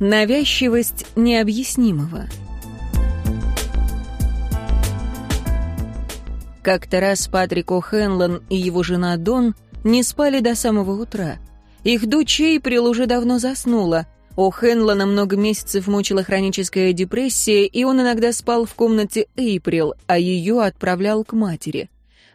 Навязчивость необъяснимого. Как-то раз Патрик О'Хенлон и его жена Дон не спали до самого утра. Их дочь Эйприл уже давно заснула. О'Хенлона много месяцев мучила хроническая депрессия, и он иногда спал в комнате Эйприл, а ее отправлял к матери.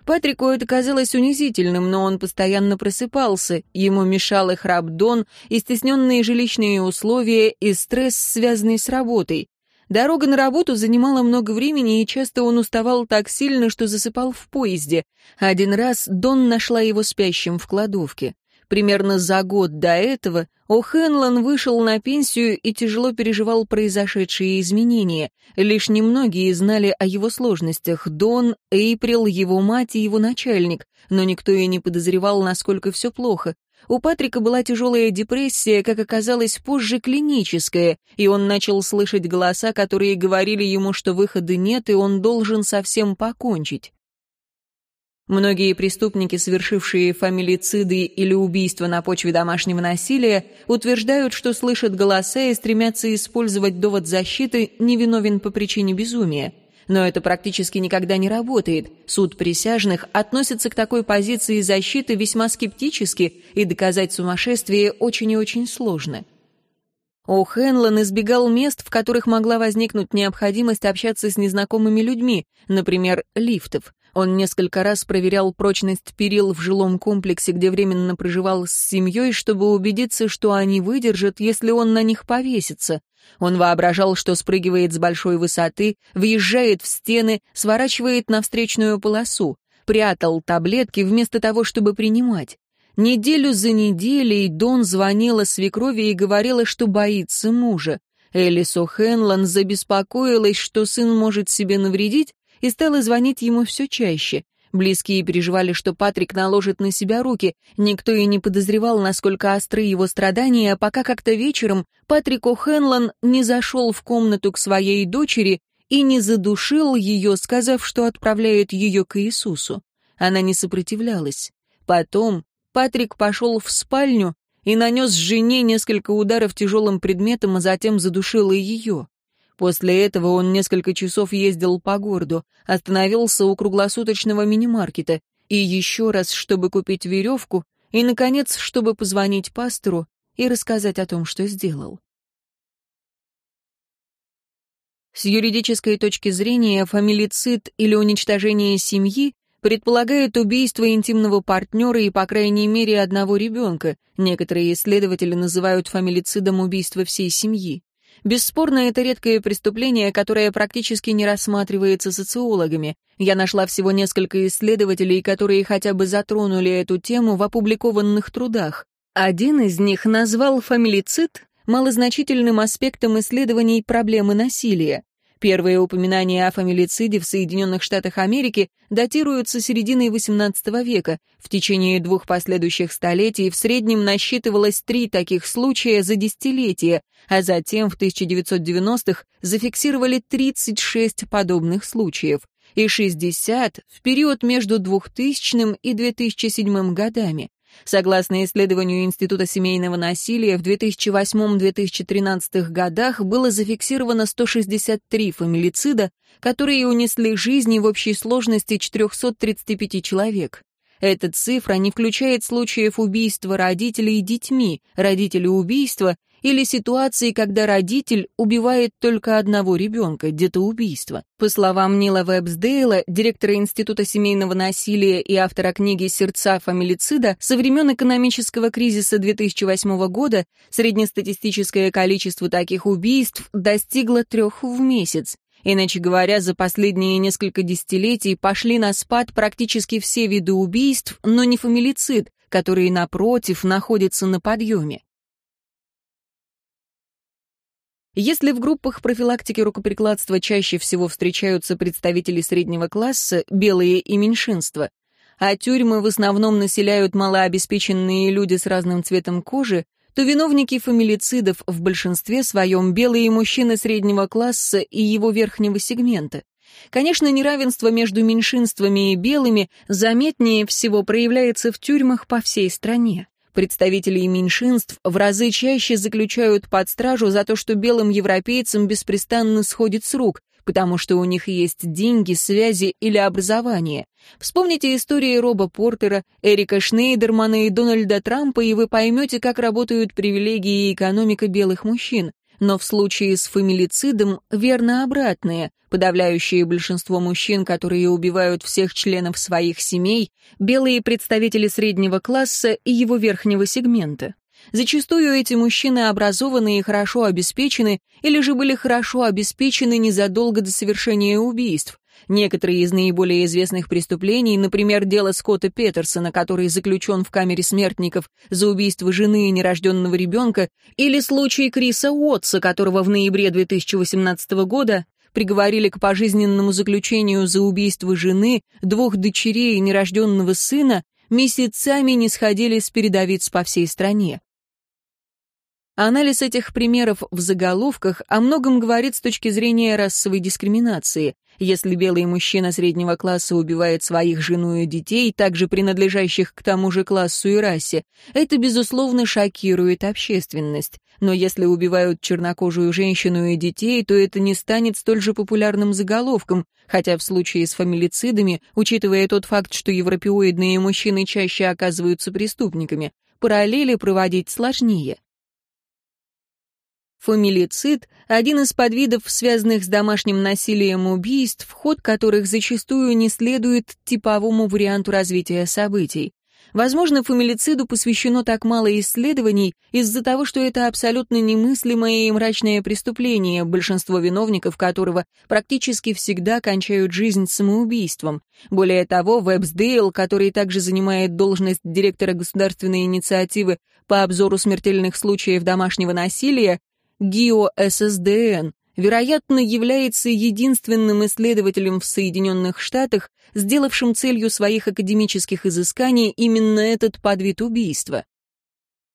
Патрику это казалось унизительным, но он постоянно просыпался, ему мешал храп Дон, и стесненные жилищные условия, и стресс, связанный с работой. Дорога на работу занимала много времени, и часто он уставал так сильно, что засыпал в поезде. Один раз Дон нашла его спящим в кладовке. Примерно за год до этого О'Хенлон вышел на пенсию и тяжело переживал произошедшие изменения. Лишь немногие знали о его сложностях. Дон, Эйприл, его мать и его начальник. Но никто и не подозревал, насколько все плохо. У Патрика была тяжелая депрессия, как оказалось позже клиническая, и он начал слышать голоса, которые говорили ему, что выхода нет, и он должен совсем покончить. Многие преступники, совершившие фамилициды или убийства на почве домашнего насилия, утверждают, что слышат голоса и стремятся использовать довод защиты «невиновен по причине безумия». Но это практически никогда не работает. Суд присяжных относится к такой позиции защиты весьма скептически, и доказать сумасшествие очень и очень сложно. О'Хенлон избегал мест, в которых могла возникнуть необходимость общаться с незнакомыми людьми, например, лифтов. Он несколько раз проверял прочность перил в жилом комплексе, где временно проживал с семьей, чтобы убедиться, что они выдержат, если он на них повесится. Он воображал, что спрыгивает с большой высоты, въезжает в стены, сворачивает на встречную полосу, прятал таблетки вместо того, чтобы принимать. Неделю за неделей Дон звонила свекрови и говорила, что боится мужа. Элис О'Хенлон забеспокоилась, что сын может себе навредить, и стала звонить ему все чаще. Близкие переживали, что Патрик наложит на себя руки. Никто и не подозревал, насколько остры его страдания, пока как-то вечером Патрик О'Хенлон не зашел в комнату к своей дочери и не задушил ее, сказав, что отправляет ее к Иисусу. Она не сопротивлялась. Потом Патрик пошел в спальню и нанес жене несколько ударов тяжелым предметом, а затем задушил и ее. После этого он несколько часов ездил по городу, остановился у круглосуточного мини-маркета и еще раз, чтобы купить веревку, и, наконец, чтобы позвонить пастору и рассказать о том, что сделал. С юридической точки зрения фамилицид или уничтожение семьи предполагает убийство интимного партнера и, по крайней мере, одного ребенка. Некоторые исследователи называют фамилицидом убийство всей семьи. Бесспорно, это редкое преступление, которое практически не рассматривается социологами. Я нашла всего несколько исследователей, которые хотя бы затронули эту тему в опубликованных трудах. Один из них назвал фамилицид малозначительным аспектом исследований проблемы насилия. Первые упоминания о фамилициде в Соединенных Штатах Америки датируются серединой XVIII века. В течение двух последующих столетий в среднем насчитывалось три таких случая за десятилетие, а затем в 1990-х зафиксировали 36 подобных случаев и 60 в период между 2000 и 2007 годами. Согласно исследованию Института семейного насилия, в 2008-2013 годах было зафиксировано 163 фамилицида, которые унесли жизни в общей сложности 435 человек. Эта цифра не включает случаев убийства родителей детьми, родителей убийства или ситуации, когда родитель убивает только одного ребенка, детоубийство. По словам Нила Вебсдейла, директора Института семейного насилия и автора книги «Сердца фамилицида», со времен экономического кризиса 2008 года среднестатистическое количество таких убийств достигло трех в месяц. Иначе говоря, за последние несколько десятилетий пошли на спад практически все виды убийств, но не фамилицид, который, напротив, находится на подъеме. Если в группах профилактики рукоприкладства чаще всего встречаются представители среднего класса, белые и меньшинства, а тюрьмы в основном населяют малообеспеченные люди с разным цветом кожи, то виновники фамилицидов в большинстве своем белые мужчины среднего класса и его верхнего сегмента. Конечно, неравенство между меньшинствами и белыми заметнее всего проявляется в тюрьмах по всей стране. Представителей меньшинств в разы чаще заключают под стражу за то, что белым европейцам беспрестанно сходит с рук, потому что у них есть деньги, связи или образование. Вспомните истории Роба Портера, Эрика Шнейдермана и Дональда Трампа, и вы поймете, как работают привилегии и экономика белых мужчин. Но в случае с фамилицидом верно обратное. Подавляющее большинство мужчин, которые убивают всех членов своих семей, белые представители среднего класса и его верхнего сегмента. Зачастую эти мужчины образованы и хорошо обеспечены, или же были хорошо обеспечены незадолго до совершения убийств. Некоторые из наиболее известных преступлений, например, дело Скотта Петерсона, который заключен в камере смертников за убийство жены и нерожденного ребенка, или случай Криса Уотса, которого в ноябре 2018 года приговорили к пожизненному заключению за убийство жены, двух дочерей и нерожденного сына, месяцами не сходили с передовиц по всей стране. Анализ этих примеров в заголовках о многом говорит с точки зрения расовой дискриминации. Если белый мужчина среднего класса убивает своих жену и детей, также принадлежащих к тому же классу и расе, это, безусловно, шокирует общественность. Но если убивают чернокожую женщину и детей, то это не станет столь же популярным заголовком, хотя в случае с фамилицидами, учитывая тот факт, что европеоидные мужчины чаще оказываются преступниками, параллели проводить сложнее. Фамилицид – один из подвидов, связанных с домашним насилием убийств, ход которых зачастую не следует типовому варианту развития событий. Возможно, фамилициду посвящено так мало исследований из-за того, что это абсолютно немыслимое и мрачное преступление, большинство виновников которого практически всегда кончают жизнь самоубийством. Более того, Вебсдейл, который также занимает должность директора государственной инициативы по обзору смертельных случаев домашнего насилия, ГИО-ССДН, вероятно, является единственным исследователем в Соединенных Штатах, сделавшим целью своих академических изысканий именно этот подвид убийства.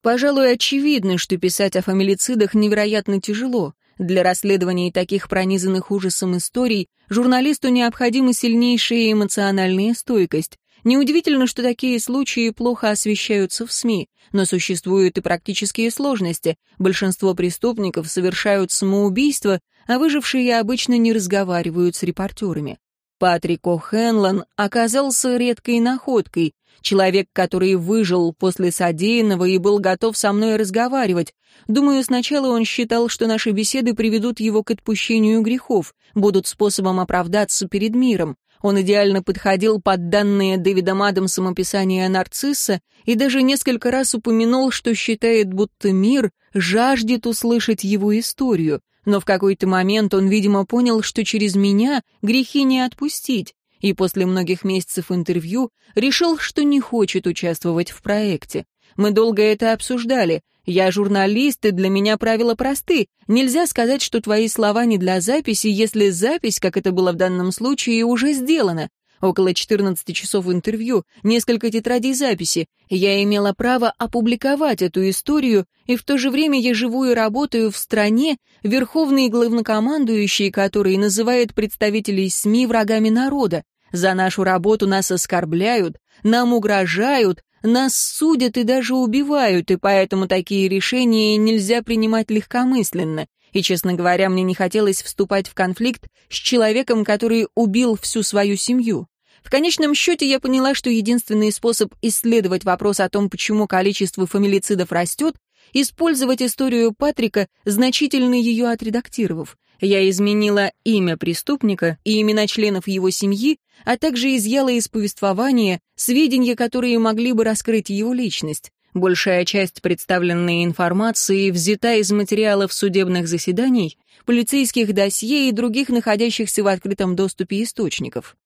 Пожалуй, очевидно, что писать о фамилицидах невероятно тяжело. Для расследований таких пронизанных ужасом историй журналисту необходима сильнейшая эмоциональная стойкость. Неудивительно, что такие случаи плохо освещаются в СМИ, но существуют и практические сложности. Большинство преступников совершают самоубийство, а выжившие обычно не разговаривают с репортерами. Патрик О'Хенлон оказался редкой находкой, человек, который выжил после содеянного и был готов со мной разговаривать. Думаю, сначала он считал, что наши беседы приведут его к отпущению грехов, будут способом оправдаться перед миром. Он идеально подходил под данные Дэвидом Адамсом описания нарцисса и даже несколько раз упомянул, что считает, будто мир жаждет услышать его историю. Но в какой-то момент он, видимо, понял, что через меня грехи не отпустить, и после многих месяцев интервью решил, что не хочет участвовать в проекте. Мы долго это обсуждали. Я журналист, и для меня правила просты. Нельзя сказать, что твои слова не для записи, если запись, как это было в данном случае, уже сделана. Около 14 часов интервью, несколько тетрадей записи. Я имела право опубликовать эту историю, и в то же время я живу и работаю в стране, верховный главнокомандующий, который называет представителей СМИ врагами народа. За нашу работу нас оскорбляют, нам угрожают, нас судят и даже убивают, и поэтому такие решения нельзя принимать легкомысленно. И, честно говоря, мне не хотелось вступать в конфликт с человеком, который убил всю свою семью. В конечном счете я поняла, что единственный способ исследовать вопрос о том, почему количество фамилицидов растет, использовать историю Патрика, значительно ее отредактировав. Я изменила имя преступника и имена членов его семьи, а также изъяла из повествования сведения, которые могли бы раскрыть его личность. Большая часть представленной информации взята из материалов судебных заседаний, полицейских досье и других находящихся в открытом доступе источников.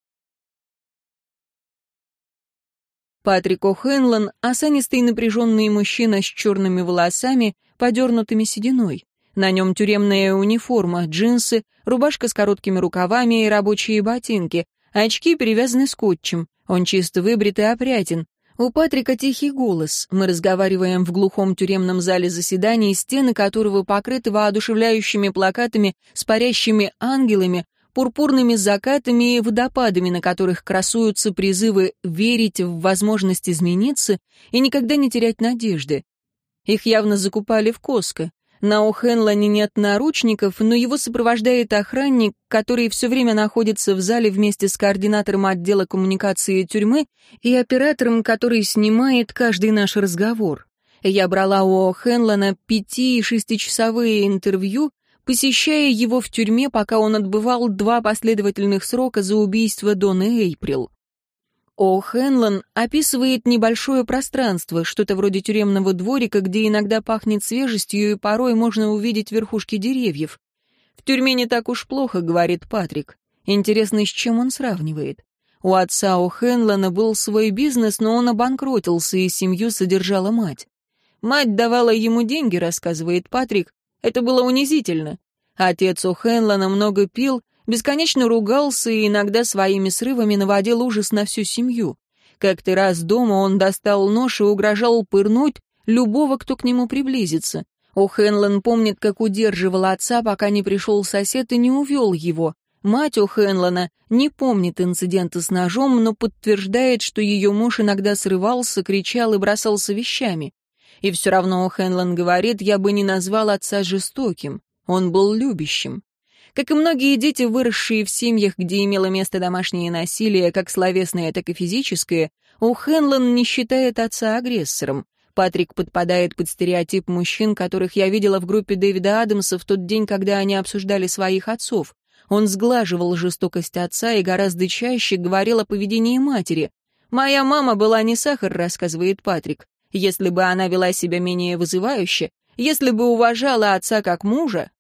Патрик О'Хенлон — осанистый напряженный мужчина с черными волосами, подернутыми сединой. На нем тюремная униформа, джинсы, рубашка с короткими рукавами и рабочие ботинки, очки перевязаны скотчем. Он чисто выбрит и опрятен. У Патрика тихий голос. Мы разговариваем в глухом тюремном зале заседаний, стены которого покрыты воодушевляющими плакатами с парящими ангелами, пурпурными закатами и водопадами, на которых красуются призывы верить в возможность измениться и никогда не терять надежды. Их явно закупали в Коско. На О'Хенлоне нет наручников, но его сопровождает охранник, который все время находится в зале вместе с координатором отдела коммуникации тюрьмы и оператором, который снимает каждый наш разговор. Я брала у О'Хенлона пяти- и шестичасовые интервью, посещая его в тюрьме, пока он отбывал два последовательных срока за убийство Доны Эйприл. О. Хенлон описывает небольшое пространство, что-то вроде тюремного дворика, где иногда пахнет свежестью и порой можно увидеть верхушки деревьев. «В тюрьме не так уж плохо», — говорит Патрик. Интересно, с чем он сравнивает. У отца О. Хенлона был свой бизнес, но он обанкротился, и семью содержала мать. Мать давала ему деньги, рассказывает Патрик. Это было унизительно. Отец у Хенлона много пил, Бесконечно ругался и иногда своими срывами наводил ужас на всю семью. Как-то раз дома он достал нож и угрожал пырнуть любого, кто к нему приблизится. О'Хенлон помнит, как удерживал отца, пока не пришел сосед и не увел его. Мать О'Хенлона не помнит инцидента с ножом, но подтверждает, что ее муж иногда срывался, кричал и бросался вещами. И все равно О'Хенлон говорит, я бы не назвал отца жестоким. Он был любящим. Как и многие дети, выросшие в семьях, где имело место домашнее насилие, как словесное, так и физическое, у Хенлон не считает отца агрессором. Патрик подпадает под стереотип мужчин, которых я видела в группе Дэвида Адамса в тот день, когда они обсуждали своих отцов. Он сглаживал жестокость отца и гораздо чаще говорил о поведении матери. «Моя мама была не сахар», — рассказывает Патрик. «Если бы она вела себя менее вызывающе, если бы уважала отца как мужа,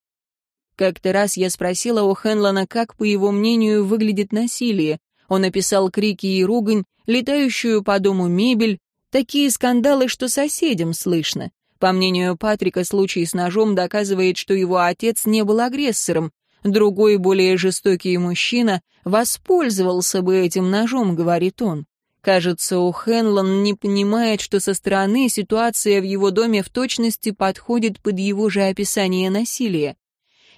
как-то раз я спросила у Хенлона, как, по его мнению, выглядит насилие. Он описал крики и ругань, летающую по дому мебель, такие скандалы, что соседям слышно. По мнению Патрика, случай с ножом доказывает, что его отец не был агрессором. Другой, более жестокий мужчина воспользовался бы этим ножом, говорит он. Кажется, у Хенлон не понимает, что со стороны ситуация в его доме в точности подходит под его же описание насилия.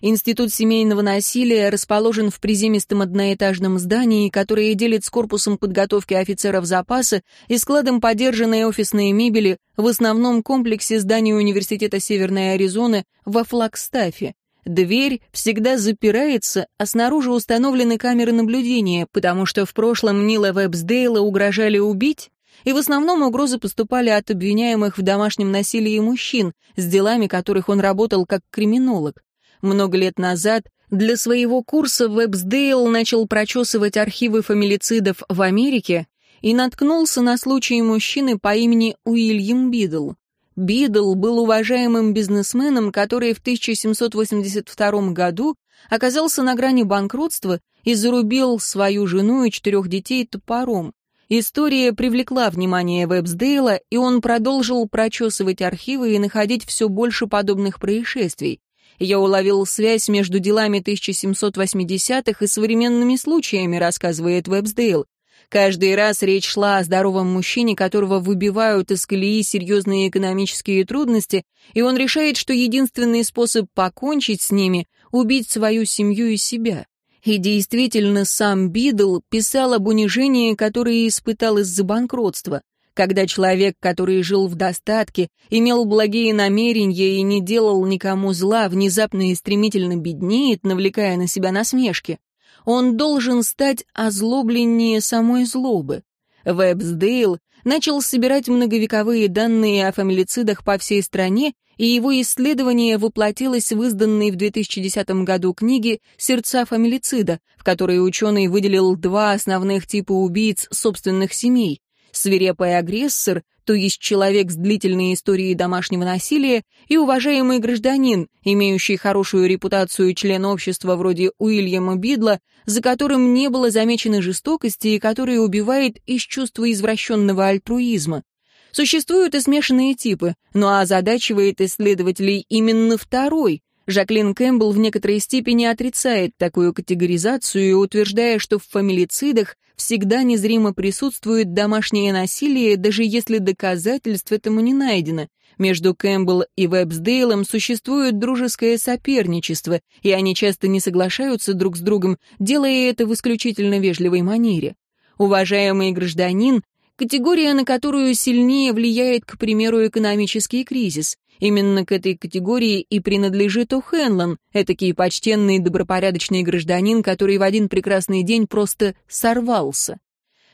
Институт семейного насилия расположен в приземистом одноэтажном здании, которое делит с корпусом подготовки офицеров запаса и складом подержанной офисной мебели в основном комплексе здания Университета Северной Аризоны во Флагстафе. Дверь всегда запирается, а снаружи установлены камеры наблюдения, потому что в прошлом Нила Вебсдейла угрожали убить, и в основном угрозы поступали от обвиняемых в домашнем насилии мужчин, с делами которых он работал как криминолог. Много лет назад для своего курса Вебсдейл начал прочесывать архивы фамилицидов в Америке и наткнулся на случай мужчины по имени Уильям Бидл. Бидл был уважаемым бизнесменом, который в 1782 году оказался на грани банкротства и зарубил свою жену и четырех детей топором. История привлекла внимание Вебсдейла, и он продолжил прочесывать архивы и находить все больше подобных происшествий. Я уловил связь между делами 1780-х и современными случаями, рассказывает Вебсдейл. Каждый раз речь шла о здоровом мужчине, которого выбивают из колеи серьезные экономические трудности, и он решает, что единственный способ покончить с ними — убить свою семью и себя. И действительно, сам Бидл писал об унижении, которое испытал из-за банкротства. Когда человек, который жил в достатке, имел благие намерения и не делал никому зла, внезапно и стремительно беднеет, навлекая на себя насмешки, он должен стать озлобленнее самой злобы. Вебсдейл начал собирать многовековые данные о фамилицидах по всей стране, и его исследование воплотилось в изданной в 2010 году книге «Сердца фамилицида», в которой ученый выделил два основных типа убийц собственных семей свирепый агрессор, то есть человек с длительной историей домашнего насилия, и уважаемый гражданин, имеющий хорошую репутацию член общества вроде Уильяма Бидла, за которым не было замечено жестокости и который убивает из чувства извращенного альтруизма. Существуют и смешанные типы, но озадачивает исследователей именно второй, Жаклин Кэмпбелл в некоторой степени отрицает такую категоризацию, утверждая, что в фамилицидах всегда незримо присутствует домашнее насилие, даже если доказательств этому не найдено. Между Кэмпбелл и Вебсдейлом существует дружеское соперничество, и они часто не соглашаются друг с другом, делая это в исключительно вежливой манере. Уважаемый гражданин категория, на которую сильнее влияет, к примеру, экономический кризис. Именно к этой категории и принадлежит О'Хенлон, этакий почтенный добропорядочный гражданин, который в один прекрасный день просто сорвался.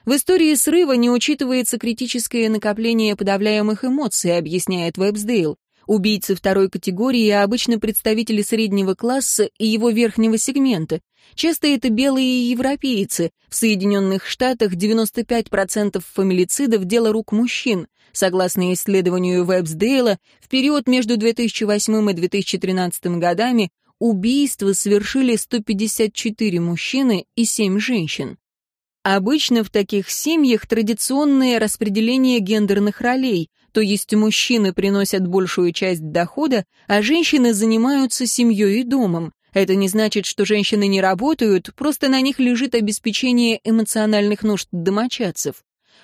В истории срыва не учитывается критическое накопление подавляемых эмоций, объясняет Вебсдейл. Убийцы второй категории обычно представители среднего класса и его верхнего сегмента. Часто это белые европейцы. В Соединенных Штатах 95% фамилицидов – дело рук мужчин. Согласно исследованию Вебсдейла, в период между 2008 и 2013 годами убийства совершили 154 мужчины и 7 женщин. Обычно в таких семьях традиционное распределение гендерных ролей, то есть мужчины приносят большую часть дохода, а женщины занимаются семьей и домом. Это не значит, что женщины не работают, просто на них лежит обеспечение эмоциональных нужд домочадцев.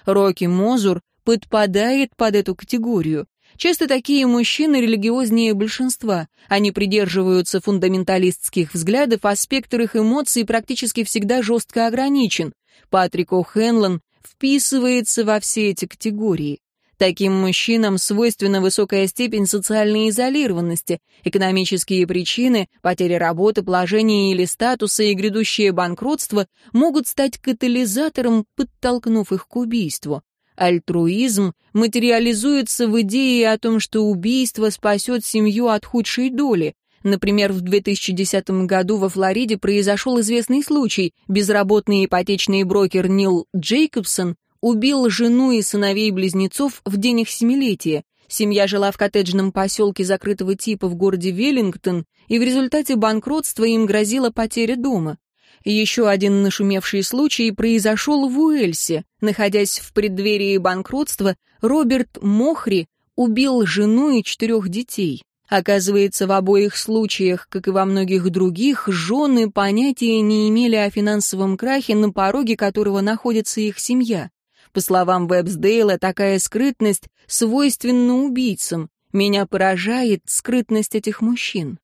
Рокки Мозур подпадает под эту категорию. Часто такие мужчины религиознее большинства. Они придерживаются фундаменталистских взглядов, а спектр их эмоций практически всегда жестко ограничен. Патрик О'Хенлон вписывается во все эти категории. Таким мужчинам свойственна высокая степень социальной изолированности, экономические причины, потеря работы, положения или статуса и грядущее банкротство могут стать катализатором, подтолкнув их к убийству. Альтруизм материализуется в идее о том, что убийство спасет семью от худшей доли, Например, в 2010 году во Флориде произошел известный случай. Безработный ипотечный брокер Нил Джейкобсон убил жену и сыновей-близнецов в день их семилетия. Семья жила в коттеджном поселке закрытого типа в городе Веллингтон, и в результате банкротства им грозила потеря дома. Еще один нашумевший случай произошел в Уэльсе. Находясь в преддверии банкротства, Роберт Мохри убил жену и четырех детей. Оказывается, в обоих случаях, как и во многих других, жены понятия не имели о финансовом крахе, на пороге которого находится их семья. По словам Вебсдейла, такая скрытность свойственна убийцам. Меня поражает скрытность этих мужчин.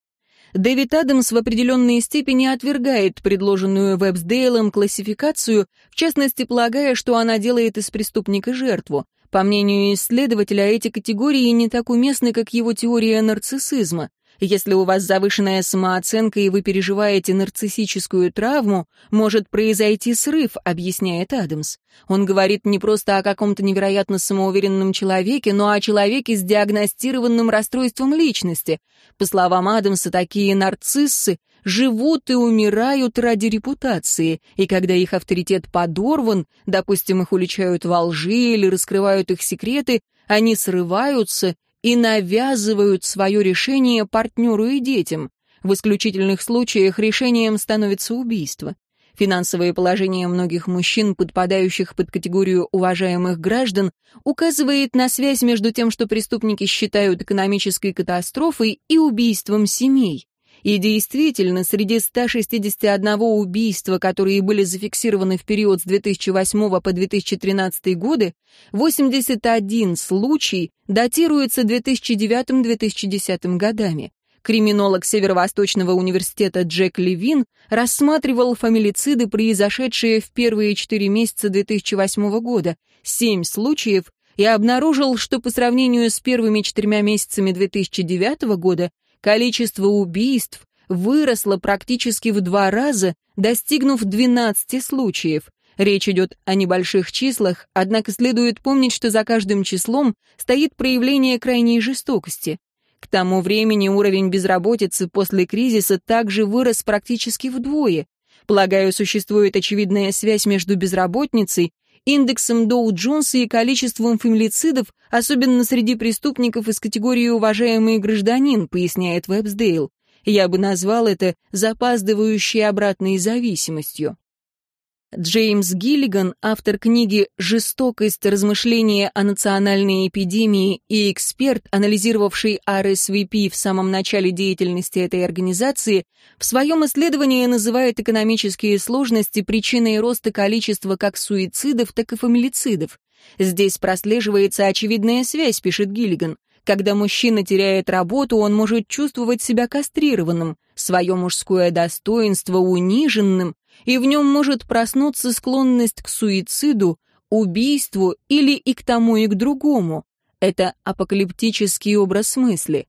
Дэвид Адамс в определенной степени отвергает предложенную Вебсдейлом классификацию, в частности, полагая, что она делает из преступника жертву. По мнению исследователя, эти категории не так уместны, как его теория нарциссизма. Если у вас завышенная самооценка и вы переживаете нарциссическую травму, может произойти срыв, объясняет Адамс. Он говорит не просто о каком-то невероятно самоуверенном человеке, но о человеке с диагностированным расстройством личности. По словам Адамса, такие нарциссы живут и умирают ради репутации, и когда их авторитет подорван, допустим, их уличают во лжи или раскрывают их секреты, они срываются и навязывают свое решение партнеру и детям. В исключительных случаях решением становится убийство. Финансовое положение многих мужчин, подпадающих под категорию уважаемых граждан, указывает на связь между тем, что преступники считают экономической катастрофой, и убийством семей. И действительно, среди 161 убийства, которые были зафиксированы в период с 2008 по 2013 годы, 81 случай датируется 2009-2010 годами. Криминолог Северо-Восточного университета Джек Левин рассматривал фамилициды, произошедшие в первые четыре месяца 2008 года, семь случаев, и обнаружил, что по сравнению с первыми четырьмя месяцами 2009 года Количество убийств выросло практически в два раза, достигнув 12 случаев. Речь идет о небольших числах, однако следует помнить, что за каждым числом стоит проявление крайней жестокости. К тому времени уровень безработицы после кризиса также вырос практически вдвое. Полагаю, существует очевидная связь между безработницей индексом Доу-Джонса и количеством фемилицидов, особенно среди преступников из категории «уважаемый гражданин», поясняет Вебсдейл. Я бы назвал это запаздывающей обратной зависимостью. Джеймс Гиллиган, автор книги «Жестокость. Размышления о национальной эпидемии» и эксперт, анализировавший RSVP в самом начале деятельности этой организации, в своем исследовании называет экономические сложности причиной роста количества как суицидов, так и фамилицидов. Здесь прослеживается очевидная связь, пишет Гиллиган. Когда мужчина теряет работу, он может чувствовать себя кастрированным, свое мужское достоинство униженным, и в нем может проснуться склонность к суициду, убийству или и к тому, и к другому. Это апокалиптический образ мысли.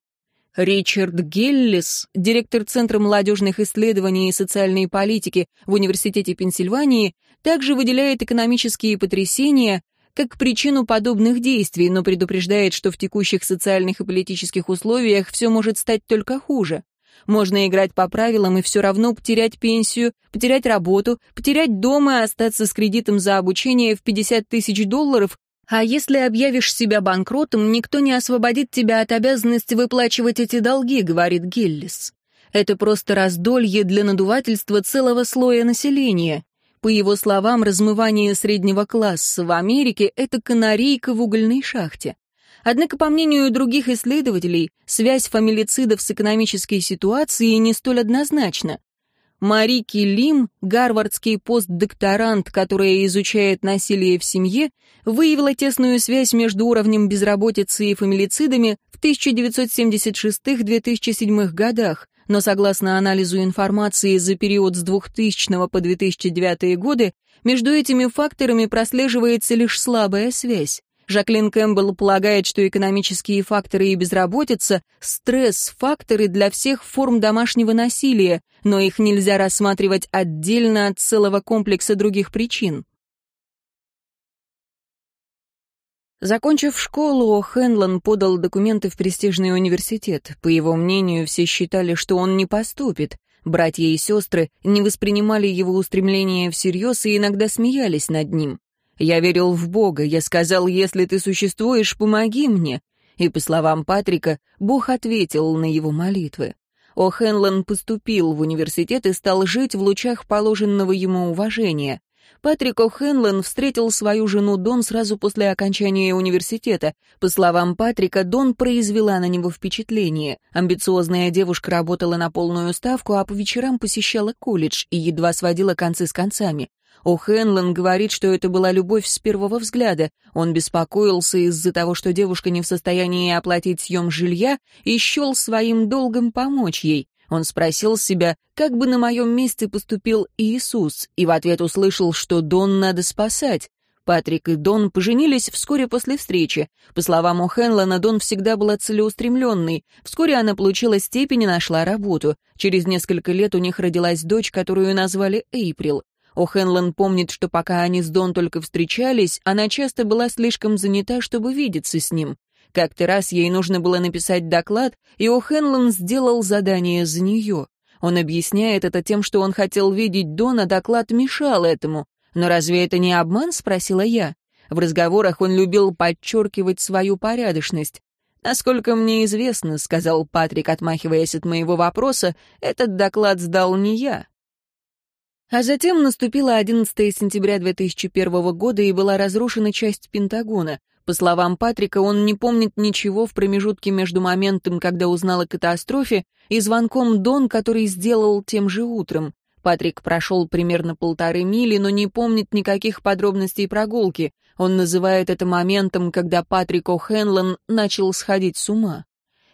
Ричард Геллис, директор Центра молодежных исследований и социальной политики в Университете Пенсильвании, также выделяет экономические потрясения как причину подобных действий, но предупреждает, что в текущих социальных и политических условиях все может стать только хуже. Можно играть по правилам и все равно потерять пенсию, потерять работу, потерять дом и остаться с кредитом за обучение в 50 тысяч долларов, а если объявишь себя банкротом, никто не освободит тебя от обязанности выплачивать эти долги, говорит Гиллис. Это просто раздолье для надувательства целого слоя населения. По его словам, размывание среднего класса в Америке — это канарейка в угольной шахте. Однако, по мнению других исследователей, связь фамилицидов с экономической ситуацией не столь однозначна. Марики Лим, гарвардский постдокторант, которая изучает насилие в семье, выявила тесную связь между уровнем безработицы и фамилицидами в 1976-2007 годах, но согласно анализу информации за период с 2000 по 2009 годы, между этими факторами прослеживается лишь слабая связь. Жаклин Кэмпбелл полагает, что экономические факторы и безработица – стресс-факторы для всех форм домашнего насилия, но их нельзя рассматривать отдельно от целого комплекса других причин. Закончив школу, Хенлон подал документы в престижный университет. По его мнению, все считали, что он не поступит. Братья и сестры не воспринимали его устремления всерьез и иногда смеялись над ним. «Я верил в Бога, я сказал, если ты существуешь, помоги мне». И, по словам Патрика, Бог ответил на его молитвы. О'Хенлон поступил в университет и стал жить в лучах положенного ему уважения. Патрик О'Хенлон встретил свою жену Дон сразу после окончания университета. По словам Патрика, Дон произвела на него впечатление. Амбициозная девушка работала на полную ставку, а по вечерам посещала колледж и едва сводила концы с концами. О'Хенлон говорит, что это была любовь с первого взгляда. Он беспокоился из-за того, что девушка не в состоянии оплатить съем жилья и счел своим долгом помочь ей. Он спросил себя, как бы на моем месте поступил Иисус, и в ответ услышал, что Дон надо спасать. Патрик и Дон поженились вскоре после встречи. По словам О'Хенлона, Дон всегда была целеустремленной. Вскоре она получила степень и нашла работу. Через несколько лет у них родилась дочь, которую назвали Эйприл. О'Хенлон помнит, что пока они с Дон только встречались, она часто была слишком занята, чтобы видеться с ним. Как-то раз ей нужно было написать доклад, и О'Хенлон сделал задание за нее. Он объясняет это тем, что он хотел видеть Дона, доклад мешал этому. «Но разве это не обман?» — спросила я. В разговорах он любил подчеркивать свою порядочность. «Насколько мне известно», — сказал Патрик, отмахиваясь от моего вопроса, «этот доклад сдал не я». А затем наступило 11 сентября 2001 года и была разрушена часть Пентагона. По словам Патрика, он не помнит ничего в промежутке между моментом, когда узнал о катастрофе, и звонком Дон, который сделал тем же утром. Патрик прошел примерно полторы мили, но не помнит никаких подробностей прогулки. Он называет это моментом, когда Патрик О'Хенлон начал сходить с ума.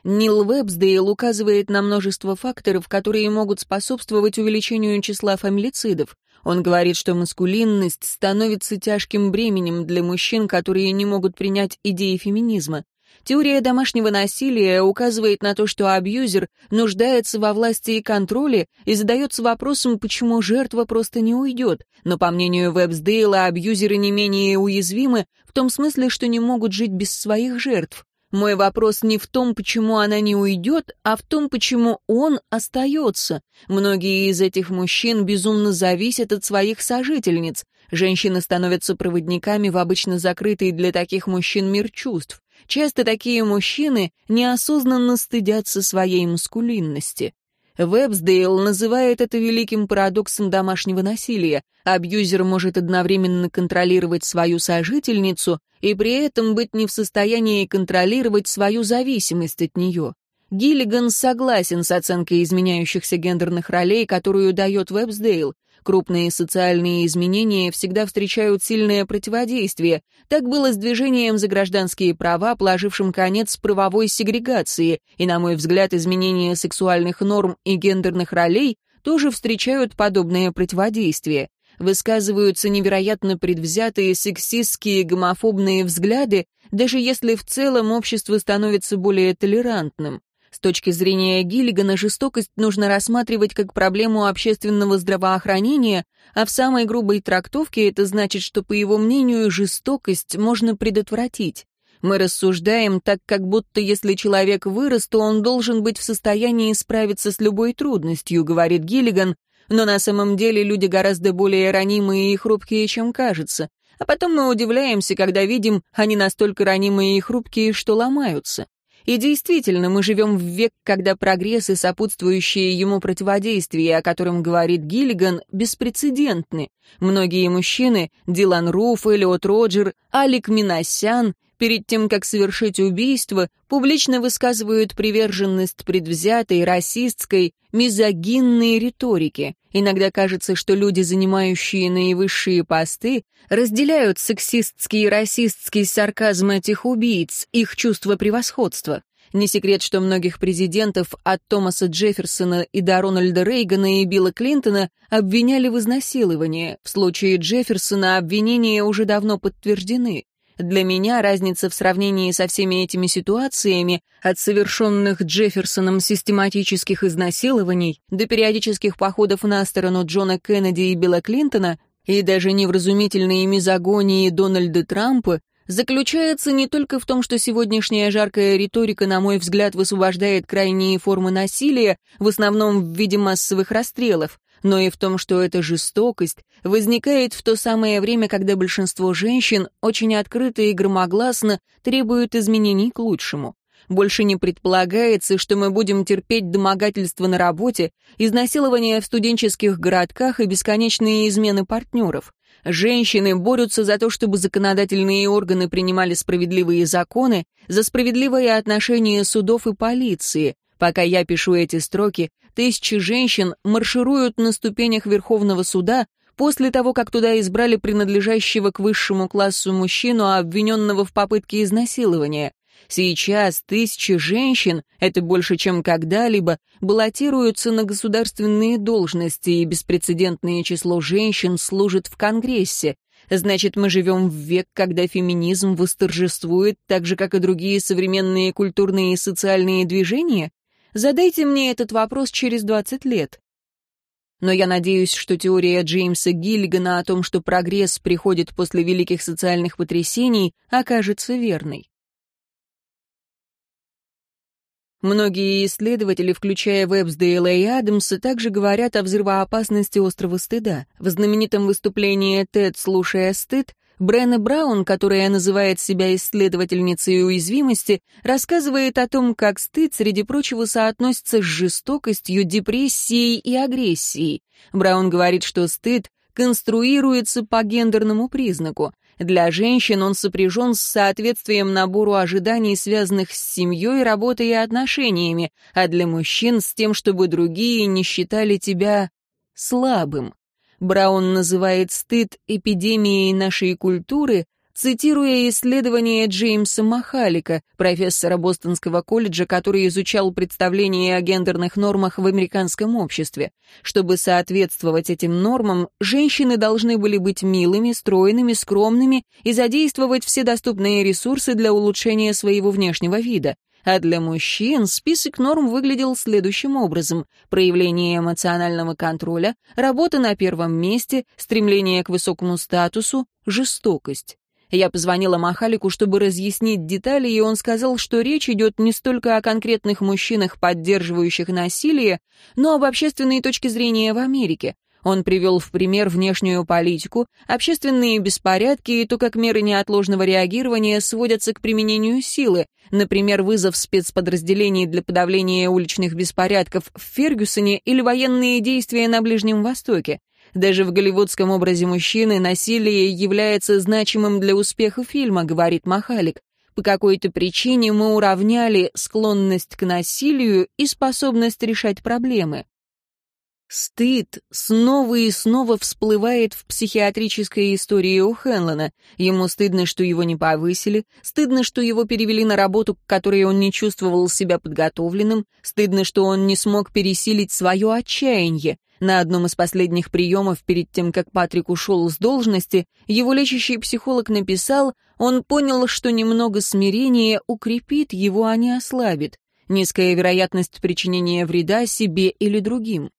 Нил Вебсдейл указывает на множество факторов, которые могут способствовать увеличению числа фамилицидов. Он говорит, что маскулинность становится тяжким бременем для мужчин, которые не могут принять идеи феминизма. Теория домашнего насилия указывает на то, что абьюзер нуждается во власти и контроле и задается вопросом, почему жертва просто не уйдет. Но, по мнению Вебсдейла, абьюзеры не менее уязвимы в том смысле, что не могут жить без своих жертв. Мой вопрос не в том, почему она не уйдет, а в том, почему он остается. Многие из этих мужчин безумно зависят от своих сожительниц. Женщины становятся проводниками в обычно закрытый для таких мужчин мир чувств. Часто такие мужчины неосознанно стыдятся своей маскулинности. Вебсдейл называет это великим парадоксом домашнего насилия. Абьюзер может одновременно контролировать свою сожительницу и при этом быть не в состоянии контролировать свою зависимость от нее. Гиллиган согласен с оценкой изменяющихся гендерных ролей, которую дает Вебсдейл. Крупные социальные изменения всегда встречают сильное противодействие. Так было с движением за гражданские права, положившим конец правовой сегрегации, и, на мой взгляд, изменения сексуальных норм и гендерных ролей тоже встречают подобное противодействие. Высказываются невероятно предвзятые сексистские гомофобные взгляды, даже если в целом общество становится более толерантным. С точки зрения Гиллигана, жестокость нужно рассматривать как проблему общественного здравоохранения, а в самой грубой трактовке это значит, что, по его мнению, жестокость можно предотвратить. Мы рассуждаем так, как будто если человек вырос, то он должен быть в состоянии справиться с любой трудностью, говорит Гиллиган, но на самом деле люди гораздо более ранимые и хрупкие, чем кажется. А потом мы удивляемся, когда видим, они настолько ранимые и хрупкие, что ломаются. И действительно, мы живем в век, когда прогресс и сопутствующие ему противодействия, о котором говорит Гиллиган, беспрецедентны. Многие мужчины, Дилан Руф, Элиот Роджер, Алик Минасян, перед тем, как совершить убийство, публично высказывают приверженность предвзятой, расистской, мизогинной риторике. Иногда кажется, что люди, занимающие наивысшие посты, разделяют сексистский и расистский сарказм этих убийц, их чувство превосходства. Не секрет, что многих президентов от Томаса Джефферсона и до Рональда Рейгана и Билла Клинтона обвиняли в изнасиловании. В случае Джефферсона обвинения уже давно подтверждены. Для меня разница в сравнении со всеми этими ситуациями, от совершенных Джефферсоном систематических изнасилований до периодических походов на сторону Джона Кеннеди и Билла Клинтона, и даже невразумительные мизогонии Дональда Трампа, заключается не только в том, что сегодняшняя жаркая риторика, на мой взгляд, высвобождает крайние формы насилия, в основном в виде массовых расстрелов, но и в том, что эта жестокость возникает в то самое время, когда большинство женщин очень открыто и громогласно требуют изменений к лучшему. Больше не предполагается, что мы будем терпеть домогательства на работе, изнасилования в студенческих городках и бесконечные измены партнеров. Женщины борются за то, чтобы законодательные органы принимали справедливые законы, за справедливое отношение судов и полиции. Пока я пишу эти строки, тысячи женщин маршируют на ступенях Верховного суда после того, как туда избрали принадлежащего к высшему классу мужчину, обвиненного в попытке изнасилования. Сейчас тысячи женщин, это больше, чем когда-либо, баллотируются на государственные должности, и беспрецедентное число женщин служит в Конгрессе. Значит, мы живем в век, когда феминизм восторжествует, так же, как и другие современные культурные и социальные движения? Задайте мне этот вопрос через 20 лет. Но я надеюсь, что теория Джеймса Гиллигана о том, что прогресс приходит после великих социальных потрясений, окажется верной. Многие исследователи, включая Вебсдейла и Адамса, также говорят о взрывоопасности острова стыда. В знаменитом выступлении «Тед, слушая стыд» Бренна Браун, которая называет себя исследовательницей уязвимости, рассказывает о том, как стыд, среди прочего, соотносится с жестокостью, депрессией и агрессией. Браун говорит, что стыд конструируется по гендерному признаку. Для женщин он сопряжен с соответствием набору ожиданий, связанных с семьей, работой и отношениями, а для мужчин с тем, чтобы другие не считали тебя слабым. Браун называет стыд эпидемией нашей культуры, цитируя исследование Джеймса Махалика, профессора Бостонского колледжа, который изучал представления о гендерных нормах в американском обществе. Чтобы соответствовать этим нормам, женщины должны были быть милыми, стройными, скромными и задействовать все доступные ресурсы для улучшения своего внешнего вида. А для мужчин список норм выглядел следующим образом. Проявление эмоционального контроля, работа на первом месте, стремление к высокому статусу, жестокость. Я позвонила Махалику, чтобы разъяснить детали, и он сказал, что речь идет не столько о конкретных мужчинах, поддерживающих насилие, но об общественной точке зрения в Америке. Он привел в пример внешнюю политику, общественные беспорядки и то, как меры неотложного реагирования сводятся к применению силы, например, вызов спецподразделений для подавления уличных беспорядков в Фергюсоне или военные действия на Ближнем Востоке. Даже в голливудском образе мужчины насилие является значимым для успеха фильма, говорит Махалик. По какой-то причине мы уравняли склонность к насилию и способность решать проблемы. Стыд снова и снова всплывает в психиатрической истории у Хенлона. Ему стыдно, что его не повысили, стыдно, что его перевели на работу, к которой он не чувствовал себя подготовленным, стыдно, что он не смог пересилить свое отчаяние. На одном из последних приемов, перед тем, как Патрик ушел с должности, его лечащий психолог написал, он понял, что немного смирения укрепит его, а не ослабит. Низкая вероятность причинения вреда себе или другим.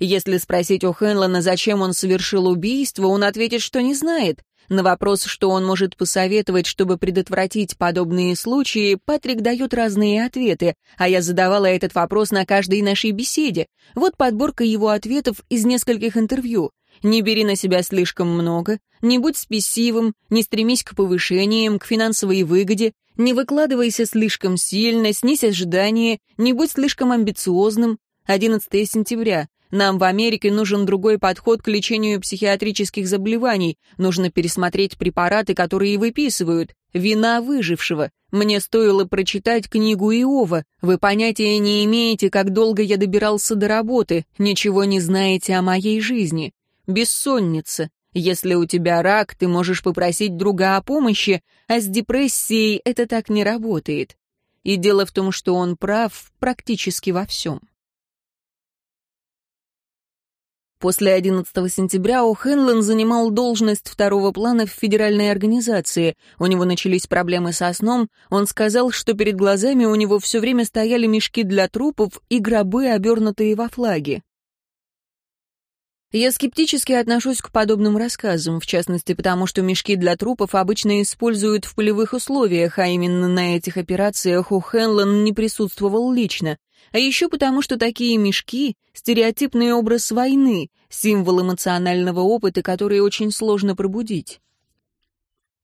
Если спросить у Хенлона, зачем он совершил убийство, он ответит, что не знает. На вопрос, что он может посоветовать, чтобы предотвратить подобные случаи, Патрик дает разные ответы, а я задавала этот вопрос на каждой нашей беседе. Вот подборка его ответов из нескольких интервью. Не бери на себя слишком много, не будь спесивым, не стремись к повышениям, к финансовой выгоде, не выкладывайся слишком сильно, снизь ожидания, не будь слишком амбициозным. 11 сентября. Нам в Америке нужен другой подход к лечению психиатрических заболеваний. Нужно пересмотреть препараты, которые выписывают. Вина выжившего. Мне стоило прочитать книгу Иова. Вы понятия не имеете, как долго я добирался до работы. Ничего не знаете о моей жизни. Бессонница. Если у тебя рак, ты можешь попросить друга о помощи, а с депрессией это так не работает. И дело в том, что он прав практически во всем. После 11 сентября О'Хенлон занимал должность второго плана в федеральной организации. У него начались проблемы со сном. Он сказал, что перед глазами у него все время стояли мешки для трупов и гробы, обернутые во флаги. Я скептически отношусь к подобным рассказам, в частности потому, что мешки для трупов обычно используют в полевых условиях, а именно на этих операциях О'Хенлон не присутствовал лично. А еще потому, что такие мешки — стереотипный образ войны, символ эмоционального опыта, который очень сложно пробудить.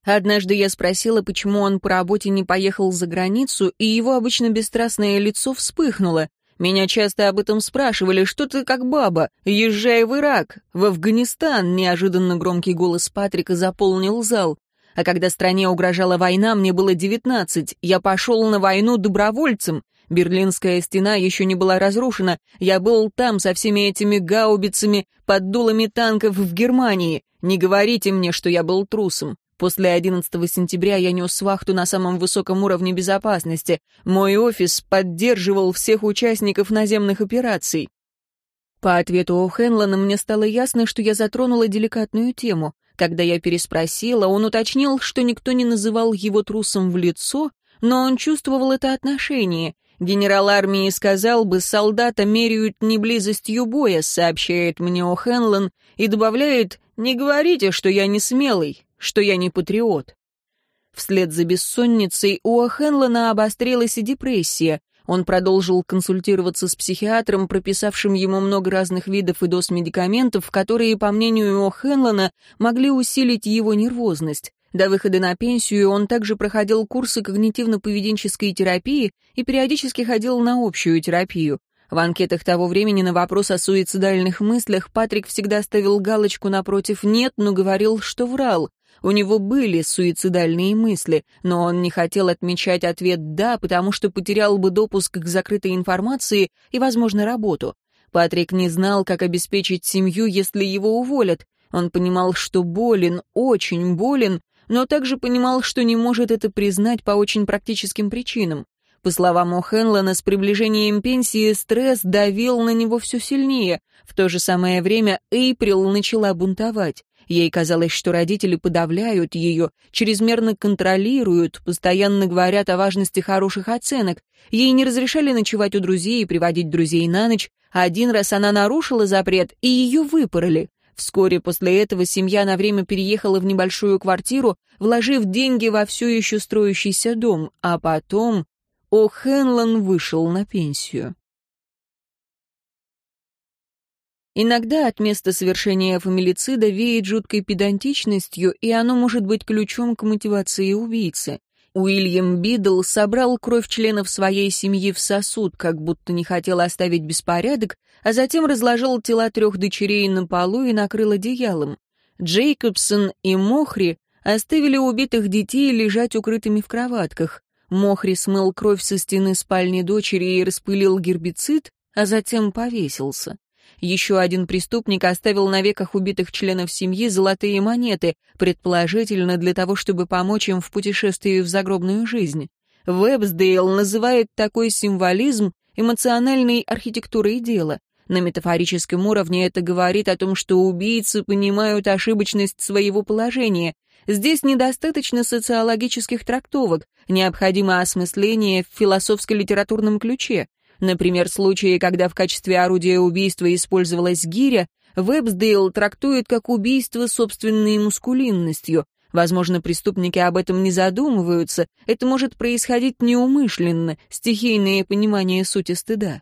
Однажды я спросила, почему он по работе не поехал за границу, и его обычно бесстрастное лицо вспыхнуло. Меня часто об этом спрашивали, что ты как баба, езжай в Ирак, в Афганистан, неожиданно громкий голос Патрика заполнил зал. А когда стране угрожала война, мне было девятнадцать, я пошел на войну добровольцем, Берлинская стена еще не была разрушена. Я был там со всеми этими гаубицами под дулами танков в Германии. Не говорите мне, что я был трусом. После 11 сентября я нес вахту на самом высоком уровне безопасности. Мой офис поддерживал всех участников наземных операций. По ответу О'Хенлона мне стало ясно, что я затронула деликатную тему. Когда я переспросила, он уточнил, что никто не называл его трусом в лицо, но он чувствовал это отношение, Генерал армии сказал бы, солдата меряют не близостью боя, сообщает мне О'Хенлон и добавляет, не говорите, что я не смелый, что я не патриот. Вслед за бессонницей у О'Хенлона обострилась и депрессия. Он продолжил консультироваться с психиатром, прописавшим ему много разных видов и доз медикаментов, которые, по мнению О'Хенлона, могли усилить его нервозность. До выхода на пенсию он также проходил курсы когнитивно-поведенческой терапии и периодически ходил на общую терапию. В анкетах того времени на вопрос о суицидальных мыслях Патрик всегда ставил галочку напротив «нет», но говорил, что врал. У него были суицидальные мысли, но он не хотел отмечать ответ «да», потому что потерял бы допуск к закрытой информации и, возможно, работу. Патрик не знал, как обеспечить семью, если его уволят. Он понимал, что болен, очень болен, но также понимал, что не может это признать по очень практическим причинам. По словам О'Хенлона, с приближением пенсии стресс давил на него все сильнее. В то же самое время Эйприл начала бунтовать. Ей казалось, что родители подавляют ее, чрезмерно контролируют, постоянно говорят о важности хороших оценок. Ей не разрешали ночевать у друзей и приводить друзей на ночь. Один раз она нарушила запрет, и ее выпороли. Вскоре после этого семья на время переехала в небольшую квартиру, вложив деньги во все еще строящийся дом, а потом О'Хенлон вышел на пенсию. Иногда от места совершения фамилицида веет жуткой педантичностью, и оно может быть ключом к мотивации убийцы. Уильям Бидл собрал кровь членов своей семьи в сосуд, как будто не хотел оставить беспорядок, а затем разложил тела трех дочерей на полу и накрыл одеялом. Джейкобсон и Мохри оставили убитых детей лежать укрытыми в кроватках. Мохри смыл кровь со стены спальни дочери и распылил гербицид, а затем повесился. Еще один преступник оставил на веках убитых членов семьи золотые монеты, предположительно для того, чтобы помочь им в путешествии в загробную жизнь. Вебсдейл называет такой символизм эмоциональной архитектурой дела. На метафорическом уровне это говорит о том, что убийцы понимают ошибочность своего положения. Здесь недостаточно социологических трактовок, необходимо осмысление в философско-литературном ключе. Например, случаи, когда в качестве орудия убийства использовалась гиря, Вебсдейл трактует как убийство собственной мускулинностью. Возможно, преступники об этом не задумываются, это может происходить неумышленно, стихийное понимание сути стыда.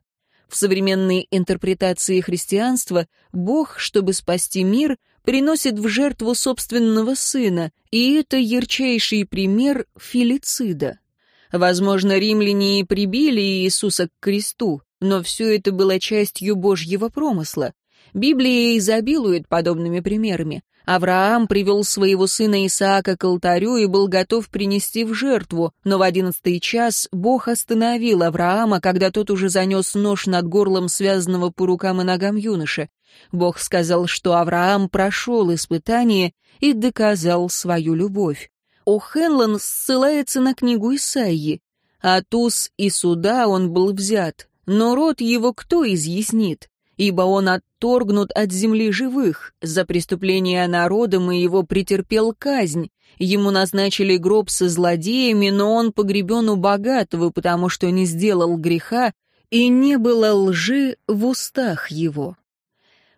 В современной интерпретации христианства Бог, чтобы спасти мир, приносит в жертву собственного сына, и это ярчайший пример филицида. Возможно, римляне и прибили Иисуса к кресту, но все это было частью Божьего промысла. Библия изобилует подобными примерами. Авраам привел своего сына Исаака к алтарю и был готов принести в жертву, но в одиннадцатый час Бог остановил Авраама, когда тот уже занес нож над горлом связанного по рукам и ногам юноши. Бог сказал, что Авраам прошел испытание и доказал свою любовь. О'Хенлон ссылается на книгу Исаии. От уз и суда он был взят, но род его кто изъяснит? Ибо он отторгнут от земли живых, за преступление народом и его претерпел казнь. Ему назначили гроб со злодеями, но он погребен у богатого, потому что не сделал греха, и не было лжи в устах его.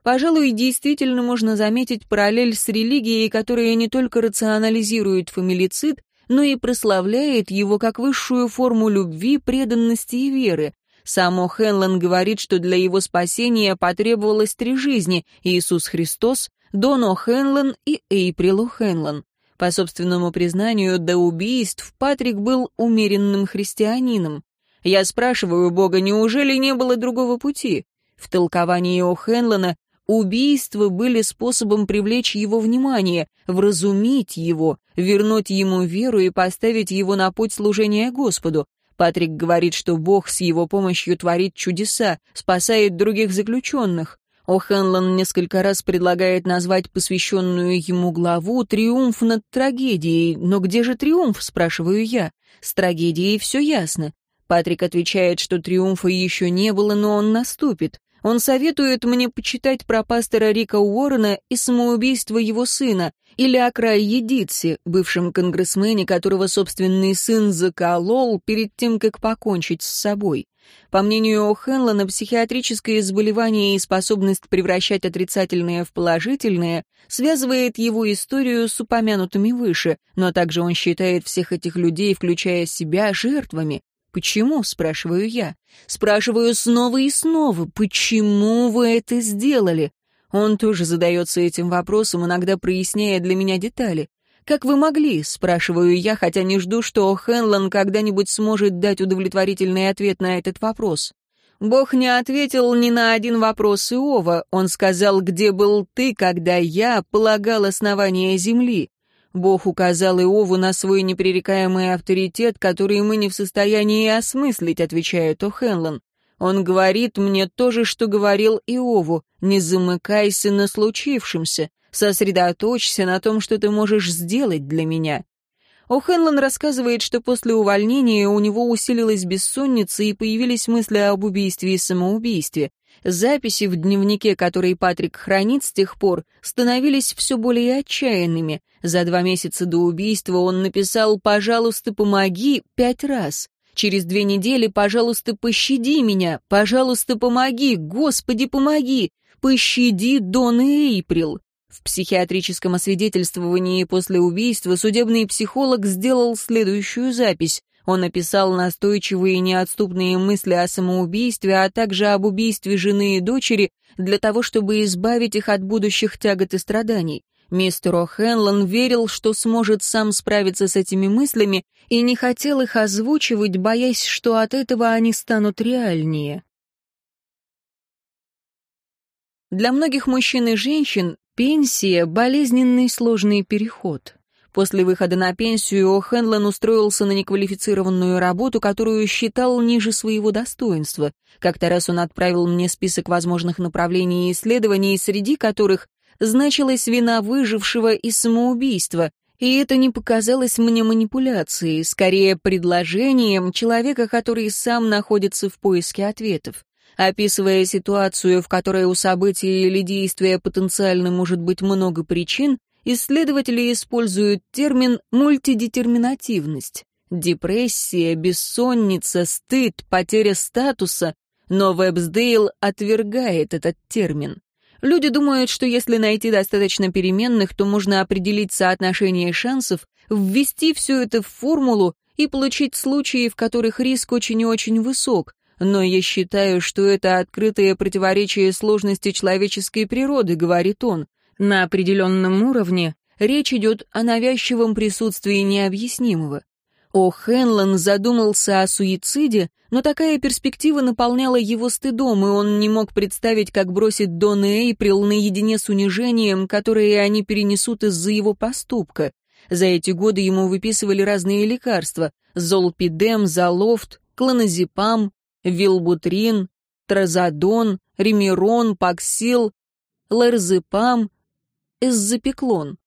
Пожалуй, действительно можно заметить параллель с религией, которая не только рационализирует фамилицид, но и прославляет его как высшую форму любви, преданности и веры. Сам О'Хенлон говорит, что для его спасения потребовалось три жизни — Иисус Христос, Дон О'Хенлон и Эйприл О'Хенлон. По собственному признанию, до убийств Патрик был умеренным христианином. Я спрашиваю Бога, неужели не было другого пути? В толковании О'Хенлона Убийства были способом привлечь его внимание, вразумить его, вернуть ему веру и поставить его на путь служения Господу. Патрик говорит, что Бог с его помощью творит чудеса, спасает других заключенных. О'Хенлон несколько раз предлагает назвать посвященную ему главу «Триумф над трагедией». Но где же триумф, спрашиваю я? С трагедией все ясно. Патрик отвечает, что триумфа еще не было, но он наступит. Он советует мне почитать про пастора Рика Уоррена и самоубийство его сына, или о крае Едитсе, бывшем конгрессмене, которого собственный сын заколол перед тем, как покончить с собой. По мнению О'Хенлона, психиатрическое заболевание и способность превращать отрицательное в положительное связывает его историю с упомянутыми выше, но также он считает всех этих людей, включая себя, жертвами, «Почему?» — спрашиваю я. Спрашиваю снова и снова, «Почему вы это сделали?» Он тоже задается этим вопросом, иногда проясняя для меня детали. «Как вы могли?» — спрашиваю я, хотя не жду, что Хенлон когда-нибудь сможет дать удовлетворительный ответ на этот вопрос. Бог не ответил ни на один вопрос Иова. Он сказал, где был ты, когда я полагал основание земли. Бог указал Иову на свой непререкаемый авторитет, который мы не в состоянии осмыслить, отвечает О'Хенлон. Он говорит мне то же, что говорил Иову. Не замыкайся на случившемся. Сосредоточься на том, что ты можешь сделать для меня. О'Хенлон рассказывает, что после увольнения у него усилилась бессонница и появились мысли об убийстве и самоубийстве. Записи в дневнике, который Патрик хранит с тех пор, становились все более отчаянными. За два месяца до убийства он написал «пожалуйста, помоги» пять раз. Через две недели «пожалуйста, пощади меня», «пожалуйста, помоги», «Господи, помоги», «пощади Дон и Эйприл». В психиатрическом освидетельствовании после убийства судебный психолог сделал следующую запись. Он описал настойчивые и неотступные мысли о самоубийстве, а также об убийстве жены и дочери для того, чтобы избавить их от будущих тягот и страданий. Мистер О'Хенлон верил, что сможет сам справиться с этими мыслями и не хотел их озвучивать, боясь, что от этого они станут реальнее. Для многих мужчин и женщин пенсия — болезненный сложный переход. После выхода на пенсию О'Хенлон устроился на неквалифицированную работу, которую считал ниже своего достоинства. Как-то раз он отправил мне список возможных направлений исследований, среди которых значилась вина выжившего и самоубийство, и это не показалось мне манипуляцией, скорее предложением человека, который сам находится в поиске ответов. Описывая ситуацию, в которой у события или действия потенциально может быть много причин, исследователи используют термин «мультидетерминативность». Депрессия, бессонница, стыд, потеря статуса, но Вебсдейл отвергает этот термин. Люди думают, что если найти достаточно переменных, то можно определить соотношение шансов, ввести все это в формулу и получить случаи, в которых риск очень и очень высок. Но я считаю, что это открытое противоречие сложности человеческой природы, говорит он. На определенном уровне речь идет о навязчивом присутствии необъяснимого. О Хенлон задумался о суициде, но такая перспектива наполняла его стыдом, и он не мог представить, как бросит Дон и Эйприл наедине с унижением, которое они перенесут из-за его поступка. За эти годы ему выписывали разные лекарства — золпидем, залофт, клоназепам, вилбутрин, тразодон, ремирон, паксил, ларзепам, эззапеклон.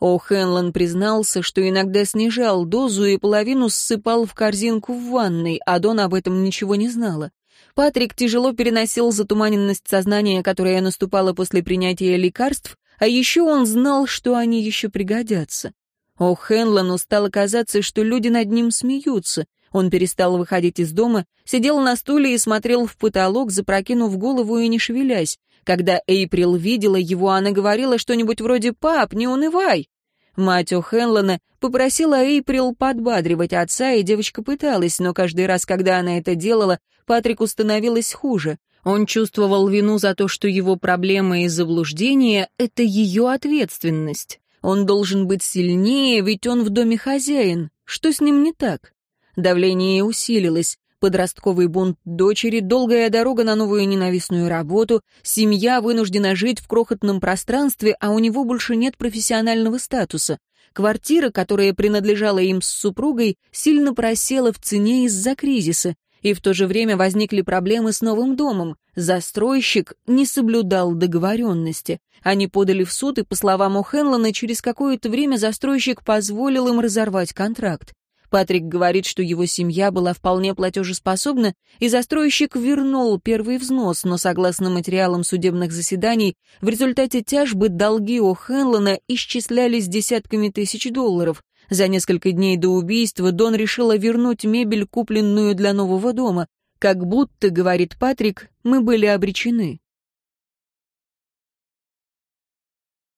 О'Хенлон признался, что иногда снижал дозу и половину ссыпал в корзинку в ванной, а Дон об этом ничего не знала. Патрик тяжело переносил затуманенность сознания, которая наступала после принятия лекарств, а еще он знал, что они еще пригодятся. О'Хенлону стало казаться, что люди над ним смеются. Он перестал выходить из дома, сидел на стуле и смотрел в потолок, запрокинув голову и не шевелясь. Когда Эйприл видела его, она говорила что-нибудь вроде «Пап, не унывай!». Мать О'Хенлона попросила Эйприл подбадривать отца, и девочка пыталась, но каждый раз, когда она это делала, Патрику становилось хуже. Он чувствовал вину за то, что его проблемы и заблуждения — это ее ответственность. Он должен быть сильнее, ведь он в доме хозяин. Что с ним не так? Давление усилилось подростковый бунт дочери, долгая дорога на новую ненавистную работу, семья вынуждена жить в крохотном пространстве, а у него больше нет профессионального статуса. Квартира, которая принадлежала им с супругой, сильно просела в цене из-за кризиса, и в то же время возникли проблемы с новым домом. Застройщик не соблюдал договоренности. Они подали в суд, и, по словам О'Хенлона, через какое-то время застройщик позволил им разорвать контракт. Патрик говорит, что его семья была вполне платежеспособна, и застройщик вернул первый взнос, но, согласно материалам судебных заседаний, в результате тяжбы долги у Хенлона исчислялись десятками тысяч долларов. За несколько дней до убийства Дон решила вернуть мебель, купленную для нового дома. Как будто, говорит Патрик, мы были обречены.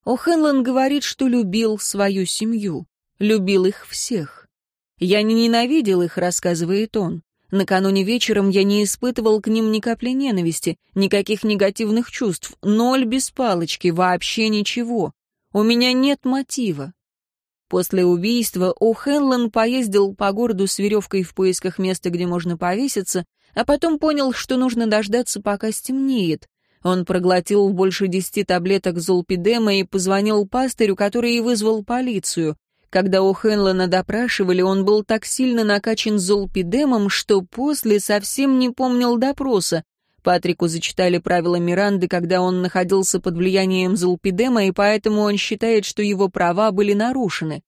О'Хенлон говорит, что любил свою семью, любил их всех. «Я не ненавидел их», — рассказывает он. «Накануне вечером я не испытывал к ним ни капли ненависти, никаких негативных чувств, ноль без палочки, вообще ничего. У меня нет мотива». После убийства О'Хенлон поездил по городу с веревкой в поисках места, где можно повеситься, а потом понял, что нужно дождаться, пока стемнеет. Он проглотил больше десяти таблеток золпидема и позвонил пастырю, который и вызвал полицию. Когда у Хенлона допрашивали, он был так сильно накачан золпидемом, что после совсем не помнил допроса. Патрику зачитали правила Миранды, когда он находился под влиянием золпидема, и поэтому он считает, что его права были нарушены.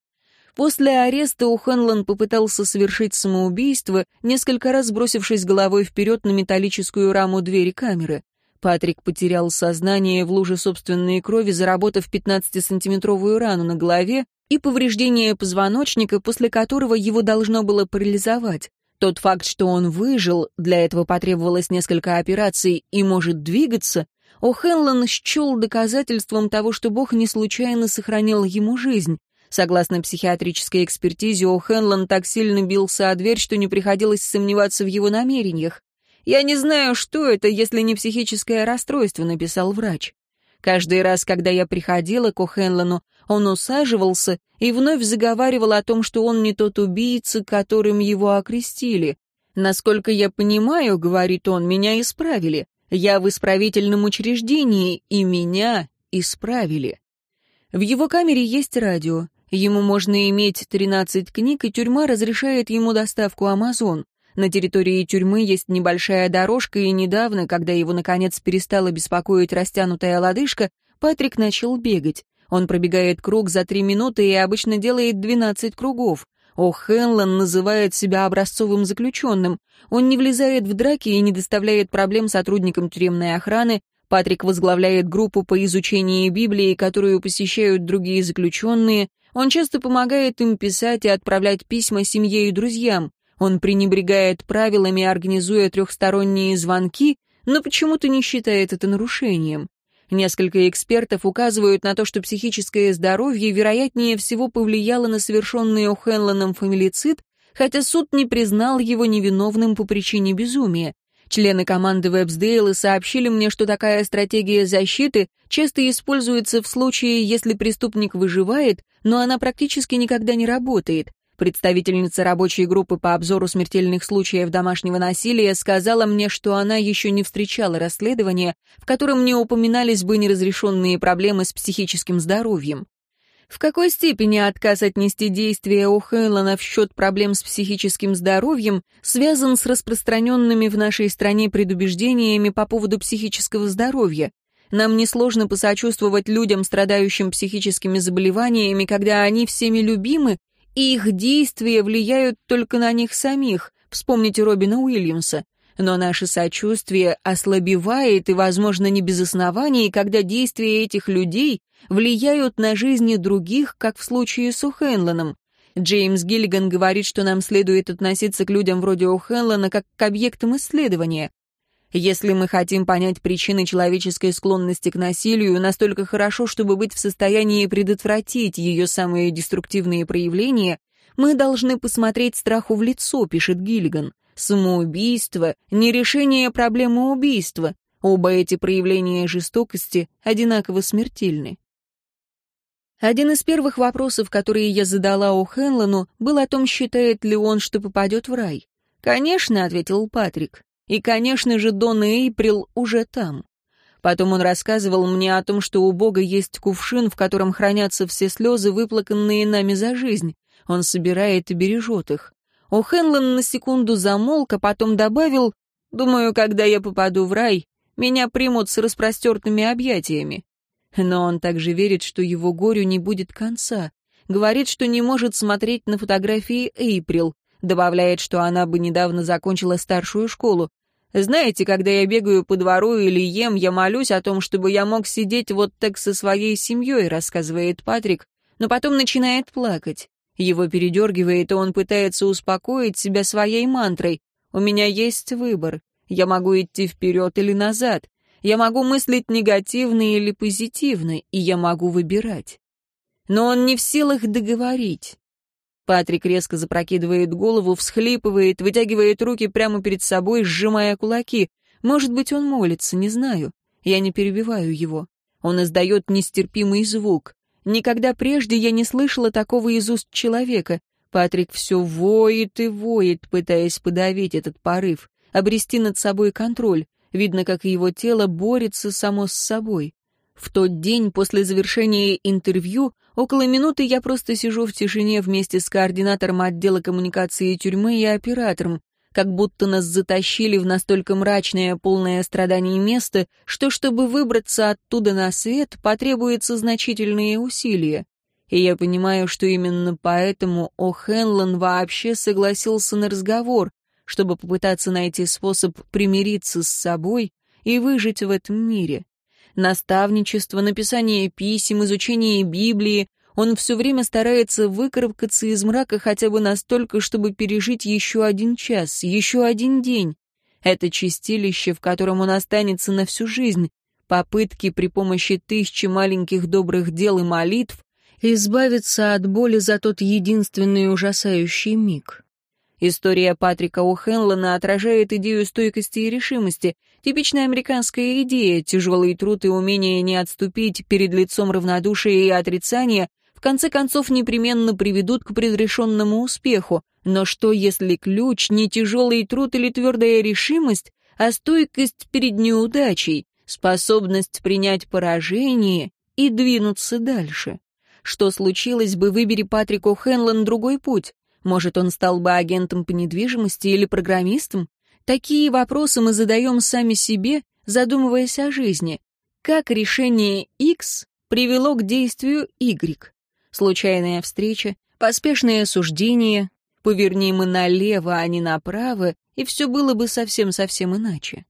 После ареста Ухенлон попытался совершить самоубийство, несколько раз бросившись головой вперед на металлическую раму двери камеры. Патрик потерял сознание в луже собственной крови, заработав 15-сантиметровую рану на голове, и повреждение позвоночника, после которого его должно было парализовать. Тот факт, что он выжил, для этого потребовалось несколько операций и может двигаться, О'Хенлон счел доказательством того, что Бог не случайно сохранил ему жизнь. Согласно психиатрической экспертизе, О'Хенлон так сильно бился о дверь, что не приходилось сомневаться в его намерениях. «Я не знаю, что это, если не психическое расстройство», — написал врач. Каждый раз, когда я приходила к О'Хенлону, он усаживался и вновь заговаривал о том, что он не тот убийца, которым его окрестили. «Насколько я понимаю, — говорит он, — меня исправили. Я в исправительном учреждении, и меня исправили». В его камере есть радио. Ему можно иметь 13 книг, и тюрьма разрешает ему доставку Амазон. На территории тюрьмы есть небольшая дорожка, и недавно, когда его, наконец, перестала беспокоить растянутая лодыжка, Патрик начал бегать. Он пробегает круг за три минуты и обычно делает 12 кругов. О, Хенлон называет себя образцовым заключенным. Он не влезает в драки и не доставляет проблем сотрудникам тюремной охраны. Патрик возглавляет группу по изучению Библии, которую посещают другие заключенные. Он часто помогает им писать и отправлять письма семье и друзьям. Он пренебрегает правилами, организуя трехсторонние звонки, но почему-то не считает это нарушением. Несколько экспертов указывают на то, что психическое здоровье вероятнее всего повлияло на совершенный О'Хенлоном фамилицид, хотя суд не признал его невиновным по причине безумия. Члены команды Вебсдейла сообщили мне, что такая стратегия защиты часто используется в случае, если преступник выживает, но она практически никогда не работает. Представительница рабочей группы по обзору смертельных случаев домашнего насилия сказала мне, что она еще не встречала расследования, в котором не упоминались бы неразрешенные проблемы с психическим здоровьем. В какой степени отказ отнести действия О'Хэллона в счет проблем с психическим здоровьем связан с распространенными в нашей стране предубеждениями по поводу психического здоровья? Нам несложно посочувствовать людям, страдающим психическими заболеваниями, когда они всеми любимы и их действия влияют только на них самих. Вспомните Робина Уильямса. Но наше сочувствие ослабевает, и, возможно, не без оснований, когда действия этих людей влияют на жизни других, как в случае с О'Хенлоном. Джеймс Гиллиган говорит, что нам следует относиться к людям вроде О'Хенлона как к объектам исследования. Если мы хотим понять причины человеческой склонности к насилию настолько хорошо, чтобы быть в состоянии предотвратить ее самые деструктивные проявления, мы должны посмотреть страху в лицо, пишет Гиллиган. Самоубийство — не решение проблемы убийства. Оба эти проявления жестокости одинаково смертельны. Один из первых вопросов, которые я задала у Хенлону, был о том, считает ли он, что попадет в рай. «Конечно», — ответил Патрик. И, конечно же, Дон Эйприл уже там. Потом он рассказывал мне о том, что у Бога есть кувшин, в котором хранятся все слезы, выплаканные нами за жизнь. Он собирает и бережет их. О Хенлон на секунду замолк, а потом добавил, «Думаю, когда я попаду в рай, меня примут с распростертыми объятиями». Но он также верит, что его горю не будет конца. Говорит, что не может смотреть на фотографии Эйприл. Добавляет, что она бы недавно закончила старшую школу. Знаете, когда я бегаю по двору или ем, я молюсь о том, чтобы я мог сидеть вот так со своей семьей, рассказывает Патрик, но потом начинает плакать. Его передергивает, и он пытается успокоить себя своей мантрой. «У меня есть выбор. Я могу идти вперед или назад. Я могу мыслить негативно или позитивно, и я могу выбирать». Но он не в силах договорить. Патрик резко запрокидывает голову, всхлипывает, вытягивает руки прямо перед собой, сжимая кулаки. Может быть, он молится, не знаю. Я не перебиваю его. Он издает нестерпимый звук. Никогда прежде я не слышала такого из уст человека. Патрик все воет и воет, пытаясь подавить этот порыв, обрести над собой контроль. Видно, как его тело борется само с собой. В тот день после завершения интервью около минуты я просто сижу в тишине вместе с координатором отдела коммуникации тюрьмы и оператором, как будто нас затащили в настолько мрачное, полное страданий место, что, чтобы выбраться оттуда на свет, потребуется значительные усилия. И я понимаю, что именно поэтому О'Хенлон вообще согласился на разговор, чтобы попытаться найти способ примириться с собой и выжить в этом мире наставничество, написание писем, изучение Библии. Он все время старается выкарабкаться из мрака хотя бы настолько, чтобы пережить еще один час, еще один день. Это чистилище, в котором он останется на всю жизнь. Попытки при помощи тысячи маленьких добрых дел и молитв избавиться от боли за тот единственный ужасающий миг. История Патрика О'Хенлона отражает идею стойкости и решимости, типичная американская идея, тяжелый труд и умение не отступить перед лицом равнодушия и отрицания в конце концов непременно приведут к предрешенному успеху. Но что, если ключ не тяжелый труд или твердая решимость, а стойкость перед неудачей, способность принять поражение и двинуться дальше? Что случилось бы, выбери Патрику Хенлон другой путь? Может, он стал бы агентом по недвижимости или программистом? Такие вопросы мы задаем сами себе, задумываясь о жизни. Как решение X привело к действию Y? Случайная встреча, поспешное суждение, поверни мы налево, а не направо, и все было бы совсем-совсем иначе.